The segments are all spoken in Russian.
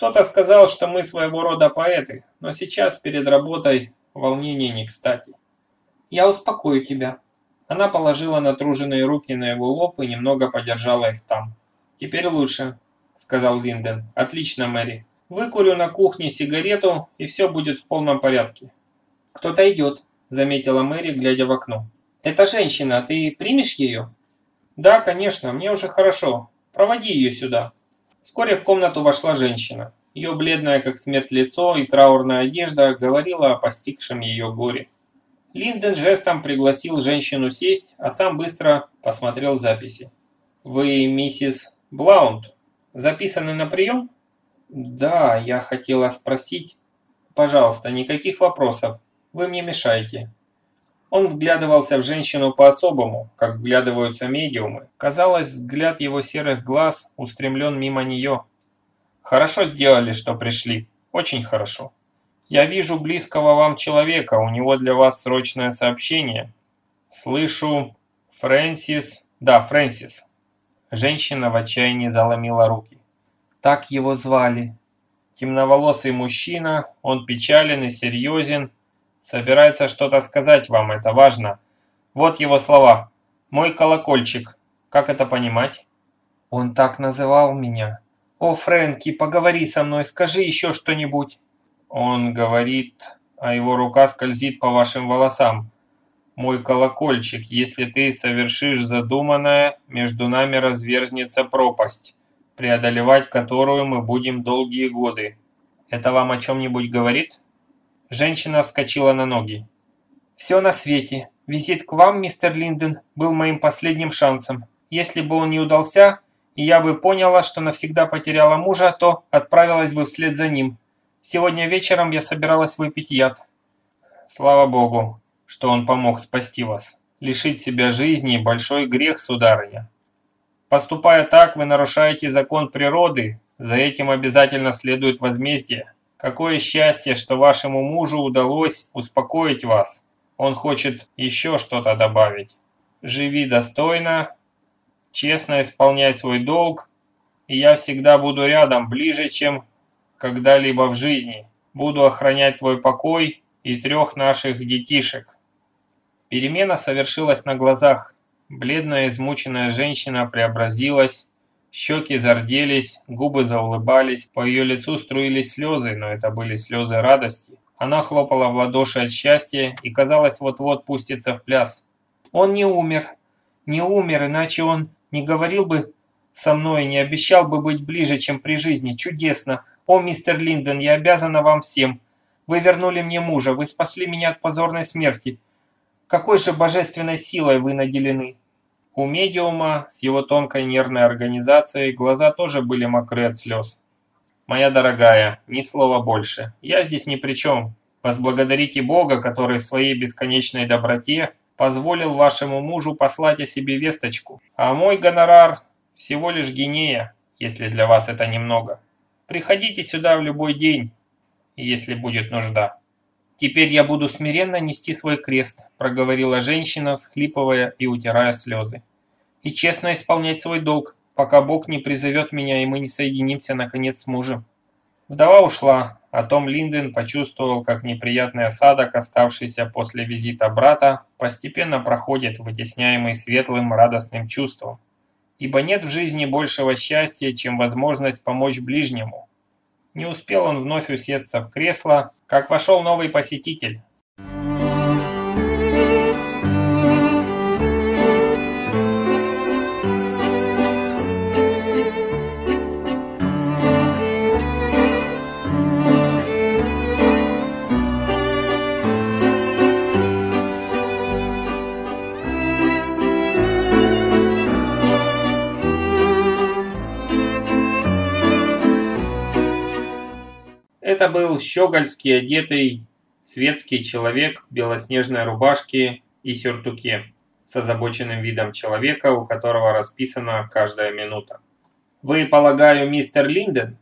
Кто-то сказал, что мы своего рода поэты, но сейчас перед работой волнение не кстати. Я успокою тебя. Она положила натруженные руки на его лоб и немного подержала их там. Теперь лучше, сказал Линден. Отлично, Мэри. Выкурю на кухне сигарету, и все будет в полном порядке. Кто-то идет, заметила Мэри, глядя в окно. Это женщина, ты примешь ее? Да, конечно, мне уже хорошо. Проводи ее сюда. Вскоре в комнату вошла женщина. Ее бледное, как смерть лицо и траурная одежда говорила о постигшем ее горе. Линден жестом пригласил женщину сесть, а сам быстро посмотрел записи. «Вы миссис Блаунд? Записаны на прием?» «Да, я хотела спросить...» «Пожалуйста, никаких вопросов. Вы мне мешаете». Он вглядывался в женщину по-особому, как вглядываются медиумы. Казалось, взгляд его серых глаз устремлен мимо нее. «Хорошо сделали, что пришли. Очень хорошо. Я вижу близкого вам человека, у него для вас срочное сообщение. Слышу... Фрэнсис... Да, Фрэнсис». Женщина в отчаянии заломила руки. Так его звали. Темноволосый мужчина, он печален и серьезен, Собирается что-то сказать вам, это важно. Вот его слова. «Мой колокольчик». Как это понимать? Он так называл меня. «О, Фрэнки, поговори со мной, скажи еще что-нибудь». Он говорит, а его рука скользит по вашим волосам. «Мой колокольчик, если ты совершишь задуманное, между нами разверзнется пропасть, преодолевать которую мы будем долгие годы. Это вам о чем-нибудь говорит?» Женщина вскочила на ноги. «Все на свете. Визит к вам, мистер Линден, был моим последним шансом. Если бы он не удался, и я бы поняла, что навсегда потеряла мужа, то отправилась бы вслед за ним. Сегодня вечером я собиралась выпить яд». «Слава Богу, что он помог спасти вас. Лишить себя жизни – большой грех, сударыня. Поступая так, вы нарушаете закон природы, за этим обязательно следует возмездие». Какое счастье, что вашему мужу удалось успокоить вас. Он хочет еще что-то добавить. Живи достойно, честно исполняй свой долг, и я всегда буду рядом, ближе, чем когда-либо в жизни. Буду охранять твой покой и трех наших детишек. Перемена совершилась на глазах. Бледная измученная женщина преобразилась, Щеки зарделись, губы заулыбались, по ее лицу струились слезы, но это были слезы радости. Она хлопала в ладоши от счастья и, казалось, вот-вот пустится в пляс. «Он не умер. Не умер, иначе он не говорил бы со мной, не обещал бы быть ближе, чем при жизни. Чудесно! О, мистер Линдон, я обязана вам всем. Вы вернули мне мужа, вы спасли меня от позорной смерти. Какой же божественной силой вы наделены!» У медиума с его тонкой нервной организацией глаза тоже были мокры от слез. «Моя дорогая, ни слова больше. Я здесь ни при чем. Возблагодарите Бога, который в своей бесконечной доброте позволил вашему мужу послать о себе весточку. А мой гонорар всего лишь гинея, если для вас это немного. Приходите сюда в любой день, если будет нужда». «Теперь я буду смиренно нести свой крест», – проговорила женщина, всхлипывая и утирая слезы. «И честно исполнять свой долг, пока Бог не призовет меня и мы не соединимся наконец с мужем». Вдова ушла, а Том Линден почувствовал, как неприятный осадок, оставшийся после визита брата, постепенно проходит, вытесняемый светлым радостным чувством. Ибо нет в жизни большего счастья, чем возможность помочь ближнему. Не успел он вновь усесться в кресло, как вошел новый посетитель. Щегольский одетый светский человек в белоснежной рубашке и сюртуке с озабоченным видом человека, у которого расписана каждая минута. «Вы, полагаю, мистер Линден?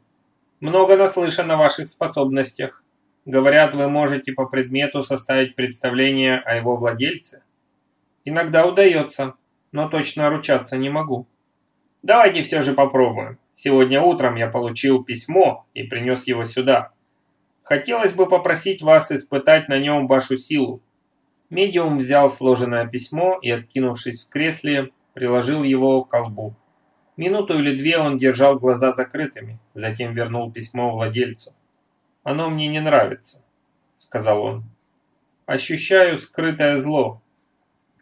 Много наслышан о ваших способностях. Говорят, вы можете по предмету составить представление о его владельце. Иногда удается, но точно ручаться не могу. Давайте все же попробуем. Сегодня утром я получил письмо и принес его сюда. Хотелось бы попросить вас испытать на нем вашу силу. Медиум взял сложенное письмо и, откинувшись в кресле, приложил его к колбу. Минуту или две он держал глаза закрытыми, затем вернул письмо владельцу. «Оно мне не нравится», — сказал он. «Ощущаю скрытое зло.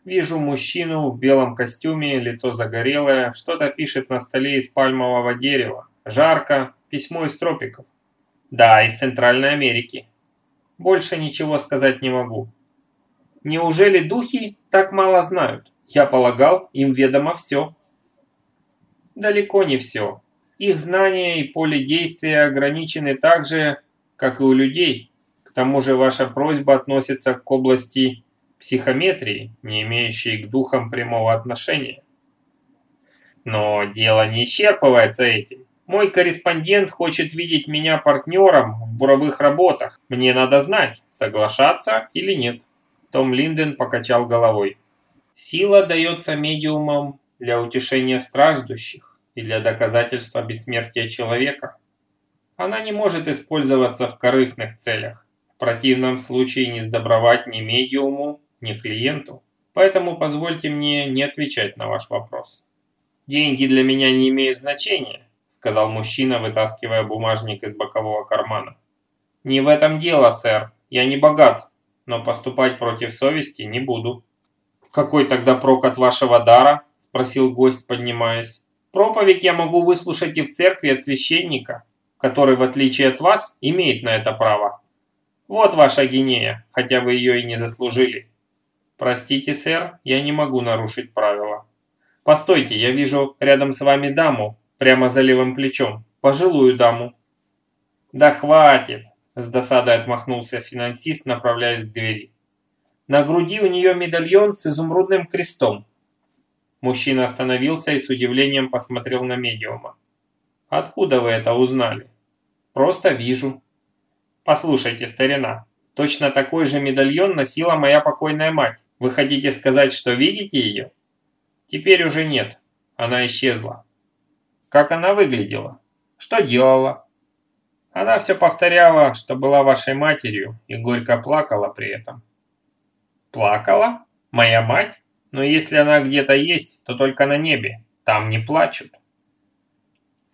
Вижу мужчину в белом костюме, лицо загорелое, что-то пишет на столе из пальмового дерева. Жарко, письмо из тропиков. Да, из Центральной Америки. Больше ничего сказать не могу. Неужели духи так мало знают? Я полагал, им ведомо все. Далеко не все. Их знания и поле действия ограничены так же, как и у людей. К тому же ваша просьба относится к области психометрии, не имеющей к духам прямого отношения. Но дело не исчерпывается этим. Мой корреспондент хочет видеть меня партнером в буровых работах. Мне надо знать, соглашаться или нет. Том Линден покачал головой. Сила дается медиумам для утешения страждущих и для доказательства бессмертия человека. Она не может использоваться в корыстных целях. В противном случае не сдобровать ни медиуму, ни клиенту. Поэтому позвольте мне не отвечать на ваш вопрос. «Деньги для меня не имеют значения», – сказал мужчина, вытаскивая бумажник из бокового кармана. «Не в этом дело, сэр. Я не богат, но поступать против совести не буду». «Какой тогда прок от вашего дара?» – спросил гость, поднимаясь. «Проповедь я могу выслушать и в церкви от священника, который, в отличие от вас, имеет на это право. Вот ваша гинея, хотя вы ее и не заслужили». «Простите, сэр, я не могу нарушить правила». «Постойте, я вижу рядом с вами даму, прямо за левым плечом, пожилую даму». «Да хватит!» – с досадой отмахнулся финансист, направляясь к двери. На груди у нее медальон с изумрудным крестом. Мужчина остановился и с удивлением посмотрел на медиума. «Откуда вы это узнали?» «Просто вижу». «Послушайте, старина, точно такой же медальон носила моя покойная мать. Вы хотите сказать, что видите ее?» «Теперь уже нет. Она исчезла». «Как она выглядела? Что делала?» Она все повторяла, что была вашей матерью, и горько плакала при этом. Плакала? Моя мать? Но если она где-то есть, то только на небе. Там не плачут.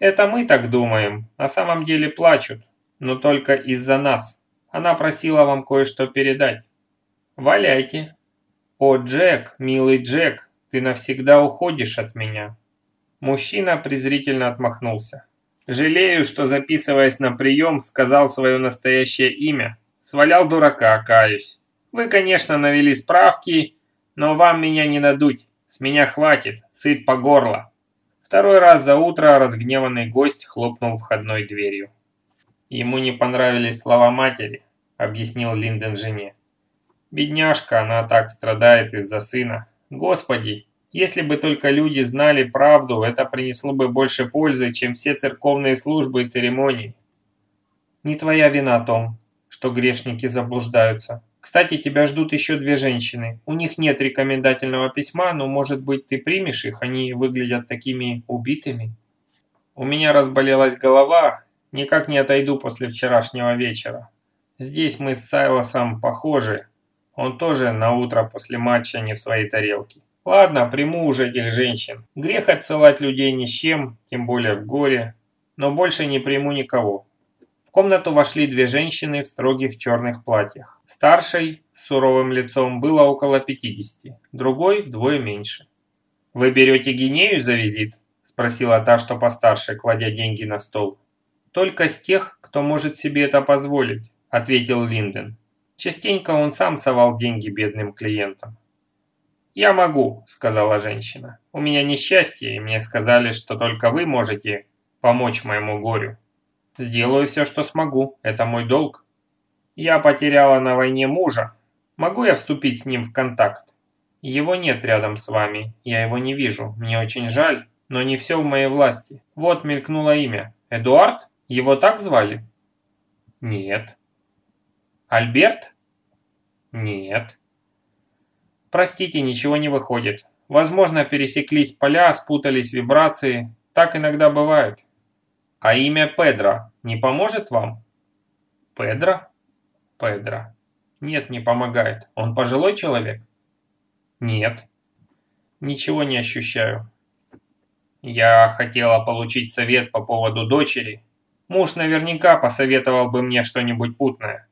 Это мы так думаем. На самом деле плачут. Но только из-за нас. Она просила вам кое-что передать. Валяйте. О, Джек, милый Джек, ты навсегда уходишь от меня. Мужчина презрительно отмахнулся. Жалею, что записываясь на прием, сказал свое настоящее имя. Свалял дурака, каюсь. Вы, конечно, навели справки, но вам меня не надуть. С меня хватит, сыт по горло. Второй раз за утро разгневанный гость хлопнул входной дверью. Ему не понравились слова матери, объяснил Линден жене. Бедняжка, она так страдает из-за сына. Господи, если бы только люди знали правду, это принесло бы больше пользы, чем все церковные службы и церемонии. Не твоя вина, Том, что грешники заблуждаются. Кстати, тебя ждут еще две женщины. У них нет рекомендательного письма, но, может быть, ты примешь их? Они выглядят такими убитыми. У меня разболелась голова, никак не отойду после вчерашнего вечера. Здесь мы с Сайлосом похожи. Он тоже на утро после матча не в своей тарелке. Ладно, приму уже этих женщин. Грех отсылать людей ни с чем, тем более в горе. Но больше не приму никого комнату вошли две женщины в строгих черных платьях. Старшей, с суровым лицом, было около 50, другой вдвое меньше. «Вы берете гинею за визит?» – спросила та, что постарше, кладя деньги на стол. «Только с тех, кто может себе это позволить», – ответил Линден. Частенько он сам совал деньги бедным клиентам. «Я могу», – сказала женщина. «У меня несчастье, и мне сказали, что только вы можете помочь моему горю». Сделаю все, что смогу. Это мой долг. Я потеряла на войне мужа. Могу я вступить с ним в контакт? Его нет рядом с вами. Я его не вижу. Мне очень жаль, но не все в моей власти. Вот мелькнуло имя. Эдуард? Его так звали? Нет. Альберт? Нет. Простите, ничего не выходит. Возможно, пересеклись поля, спутались вибрации. Так иногда бывает. А имя Педро не поможет вам? Педро? Педро. Нет, не помогает. Он пожилой человек? Нет. Ничего не ощущаю. Я хотела получить совет по поводу дочери. Муж наверняка посоветовал бы мне что-нибудь путное.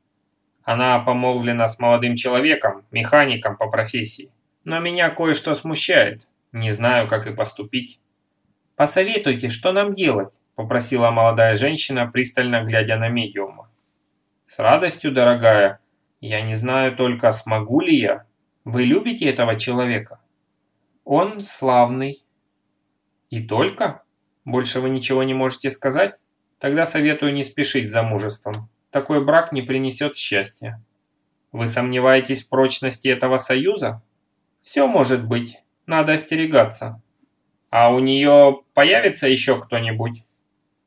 Она помолвлена с молодым человеком, механиком по профессии. Но меня кое-что смущает. Не знаю, как и поступить. «Посоветуйте, что нам делать?» – попросила молодая женщина, пристально глядя на медиума. «С радостью, дорогая. Я не знаю только, смогу ли я. Вы любите этого человека?» «Он славный». «И только? Больше вы ничего не можете сказать? Тогда советую не спешить замужеством. Такой брак не принесет счастья». «Вы сомневаетесь в прочности этого союза?» «Все может быть. Надо остерегаться». «А у нее появится еще кто-нибудь?»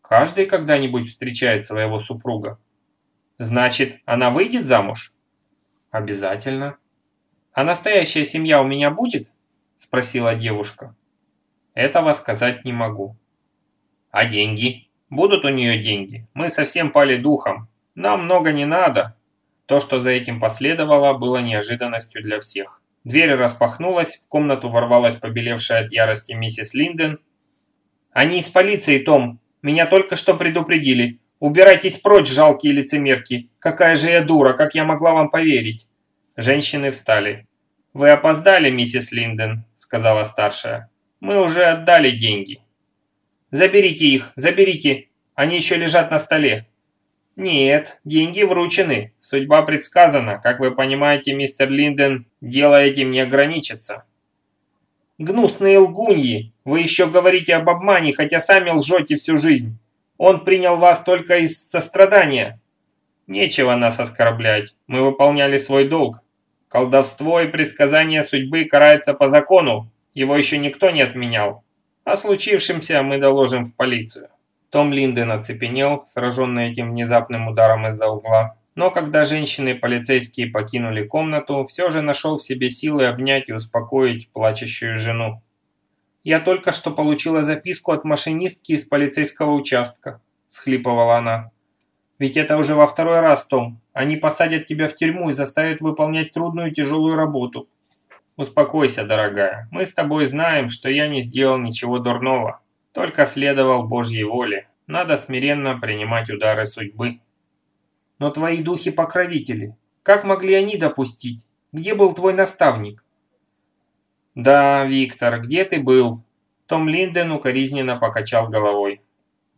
«Каждый когда-нибудь встречает своего супруга». «Значит, она выйдет замуж?» «Обязательно». «А настоящая семья у меня будет?» – спросила девушка. «Этого сказать не могу». «А деньги? Будут у нее деньги? Мы совсем пали духом. Нам много не надо». То, что за этим последовало, было неожиданностью для всех. Дверь распахнулась, в комнату ворвалась побелевшая от ярости миссис Линден. «Они из полиции, Том. Меня только что предупредили. Убирайтесь прочь, жалкие лицемерки. Какая же я дура, как я могла вам поверить?» Женщины встали. «Вы опоздали, миссис Линден», — сказала старшая. «Мы уже отдали деньги». «Заберите их, заберите. Они еще лежат на столе». «Нет, деньги вручены. Судьба предсказана. Как вы понимаете, мистер Линден, дело этим не ограничится». «Гнусные лгуньи! Вы еще говорите об обмане, хотя сами лжете всю жизнь. Он принял вас только из сострадания». «Нечего нас оскорблять. Мы выполняли свой долг. Колдовство и предсказание судьбы карается по закону. Его еще никто не отменял. О случившемся мы доложим в полицию». Том Линден оцепенел, сраженный этим внезапным ударом из-за угла. Но когда женщины и полицейские покинули комнату, все же нашел в себе силы обнять и успокоить плачущую жену. «Я только что получила записку от машинистки из полицейского участка», – схлипывала она. «Ведь это уже во второй раз, Том. Они посадят тебя в тюрьму и заставят выполнять трудную и тяжелую работу». «Успокойся, дорогая. Мы с тобой знаем, что я не сделал ничего дурного. Только следовал Божьей воле. Надо смиренно принимать удары судьбы. Но твои духи-покровители, как могли они допустить? Где был твой наставник? Да, Виктор, где ты был? Том Линден укоризненно покачал головой.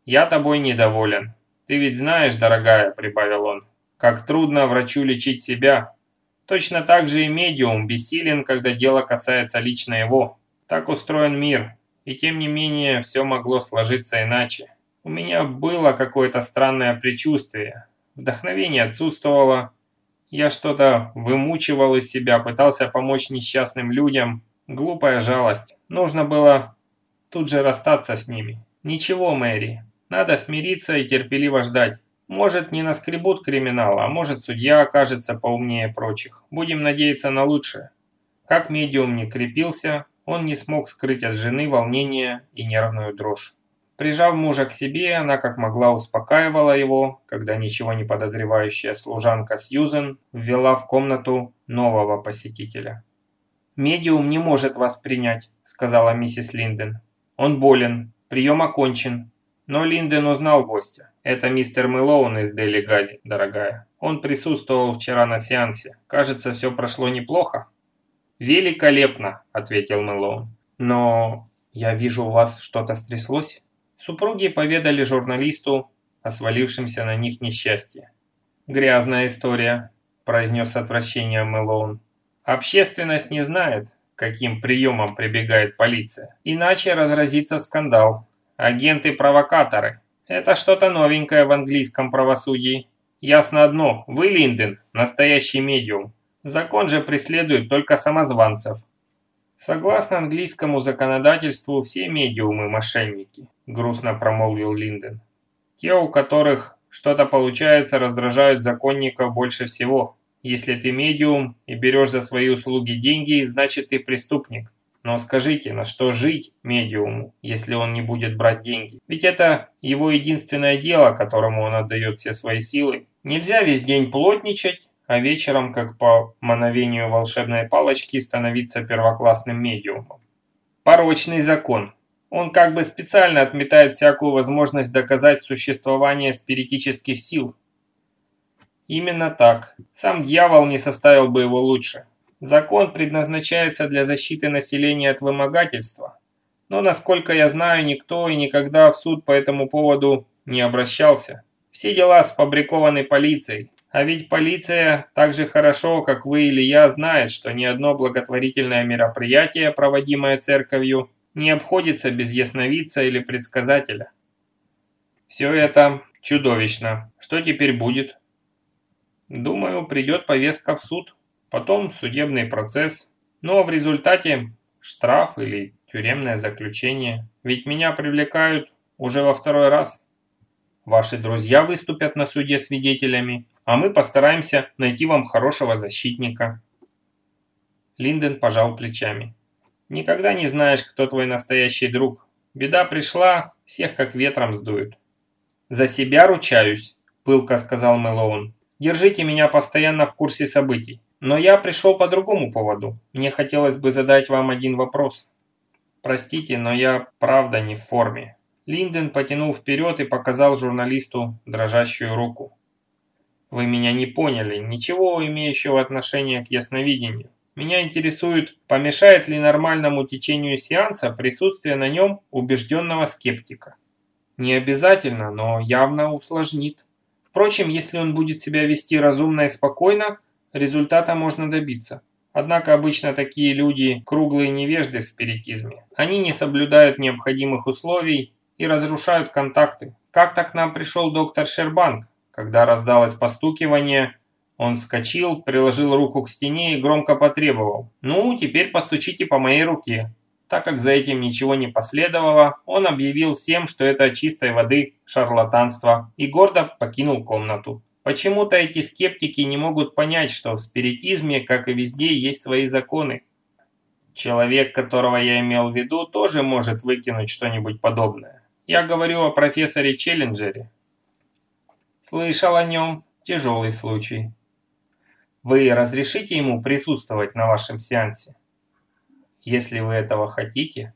Я тобой недоволен. Ты ведь знаешь, дорогая, прибавил он, как трудно врачу лечить себя. Точно так же и медиум бессилен, когда дело касается лично его. Так устроен мир. И тем не менее, все могло сложиться иначе. У меня было какое-то странное предчувствие. Вдохновение отсутствовало. Я что-то вымучивал из себя, пытался помочь несчастным людям. Глупая жалость. Нужно было тут же расстаться с ними. Ничего, Мэри. Надо смириться и терпеливо ждать. Может, не наскребут криминал, а может, судья окажется поумнее прочих. Будем надеяться на лучшее. Как медиум не крепился, он не смог скрыть от жены волнение и нервную дрожь. Прижав мужа к себе, она как могла успокаивала его, когда ничего не подозревающая служанка Сьюзен ввела в комнату нового посетителя. «Медиум не может вас принять», – сказала миссис Линден. «Он болен, прием окончен». Но Линден узнал гостя. «Это мистер Мэлоун из Дели Гази, дорогая. Он присутствовал вчера на сеансе. Кажется, все прошло неплохо». «Великолепно», – ответил Мэлоун. «Но я вижу, у вас что-то стряслось?» Супруги поведали журналисту о свалившемся на них несчастье. «Грязная история», – произнес с отвращением Мэлоун. «Общественность не знает, каким приемом прибегает полиция. Иначе разразится скандал. Агенты-провокаторы. Это что-то новенькое в английском правосудии. Ясно одно, вы, Линден, настоящий медиум. Закон же преследует только самозванцев. Согласно английскому законодательству, все медиумы – мошенники, грустно промолвил Линден. Те, у которых что-то получается, раздражают законников больше всего. Если ты медиум и берешь за свои услуги деньги, значит ты преступник. Но скажите, на что жить медиуму, если он не будет брать деньги? Ведь это его единственное дело, которому он отдает все свои силы. Нельзя весь день плотничать, а вечером, как по мановению волшебной палочки, становиться первоклассным медиумом. Порочный закон. Он как бы специально отметает всякую возможность доказать существование спиритических сил. Именно так. Сам дьявол не составил бы его лучше. Закон предназначается для защиты населения от вымогательства. Но, насколько я знаю, никто и никогда в суд по этому поводу не обращался. Все дела сфабрикованы полицией. А ведь полиция так же хорошо, как вы или я, знает, что ни одно благотворительное мероприятие, проводимое церковью, не обходится без ясновидца или предсказателя. Все это чудовищно. Что теперь будет? Думаю, придет повестка в суд потом судебный процесс, ну а в результате штраф или тюремное заключение. Ведь меня привлекают уже во второй раз. Ваши друзья выступят на суде свидетелями, а мы постараемся найти вам хорошего защитника. Линден пожал плечами. Никогда не знаешь, кто твой настоящий друг. Беда пришла, всех как ветром сдует. За себя ручаюсь, пылко сказал Мэлоун. Держите меня постоянно в курсе событий. Но я пришел по другому поводу. Мне хотелось бы задать вам один вопрос. Простите, но я правда не в форме. Линден потянул вперед и показал журналисту дрожащую руку. Вы меня не поняли, ничего имеющего отношения к ясновидению. Меня интересует, помешает ли нормальному течению сеанса присутствие на нем убежденного скептика. Не обязательно, но явно усложнит. Впрочем, если он будет себя вести разумно и спокойно, результата можно добиться. Однако обычно такие люди круглые невежды в спиритизме. Они не соблюдают необходимых условий и разрушают контакты. Как-то к нам пришел доктор Шербанк. Когда раздалось постукивание, он вскочил, приложил руку к стене и громко потребовал. «Ну, теперь постучите по моей руке». Так как за этим ничего не последовало, он объявил всем, что это чистой воды шарлатанство, и гордо покинул комнату. Почему-то эти скептики не могут понять, что в спиритизме, как и везде, есть свои законы. Человек, которого я имел в виду, тоже может выкинуть что-нибудь подобное. Я говорю о профессоре Челленджере. Слышал о нем. Тяжелый случай. Вы разрешите ему присутствовать на вашем сеансе? Если вы этого хотите.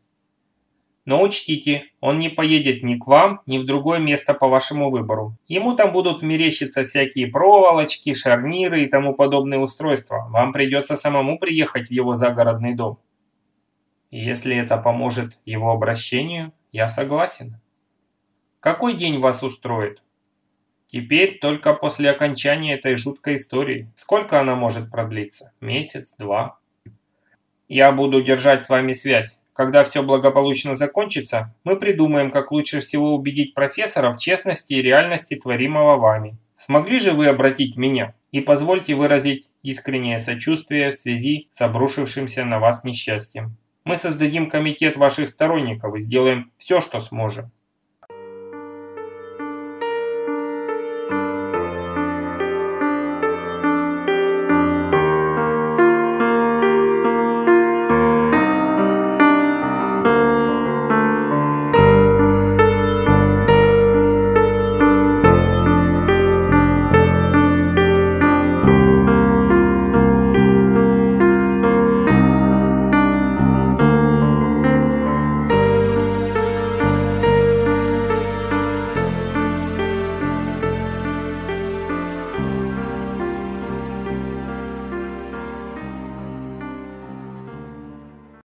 Но учтите, он не поедет ни к вам, ни в другое место по вашему выбору. Ему там будут мерещиться всякие проволочки, шарниры и тому подобные устройства. Вам придется самому приехать в его загородный дом. Если это поможет его обращению, я согласен. Какой день вас устроит? Теперь только после окончания этой жуткой истории. Сколько она может продлиться? Месяц, два? Я буду держать с вами связь. Когда все благополучно закончится, мы придумаем, как лучше всего убедить профессора в честности и реальности творимого вами. Смогли же вы обратить меня? И позвольте выразить искреннее сочувствие в связи с обрушившимся на вас несчастьем. Мы создадим комитет ваших сторонников и сделаем все, что сможем.